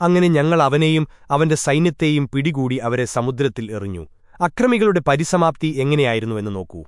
അങ്ങനെ ഞങ്ങൾ അവനെയും അവന്റെ സൈന്യത്തെയും പിടികൂടി അവരെ സമുദ്രത്തിൽ എറിഞ്ഞു. അക്രമികളുടെ പരിസമാപ്തി എങ്ങനെയായിരുന്നുവെന്ന് നോക്കൂ.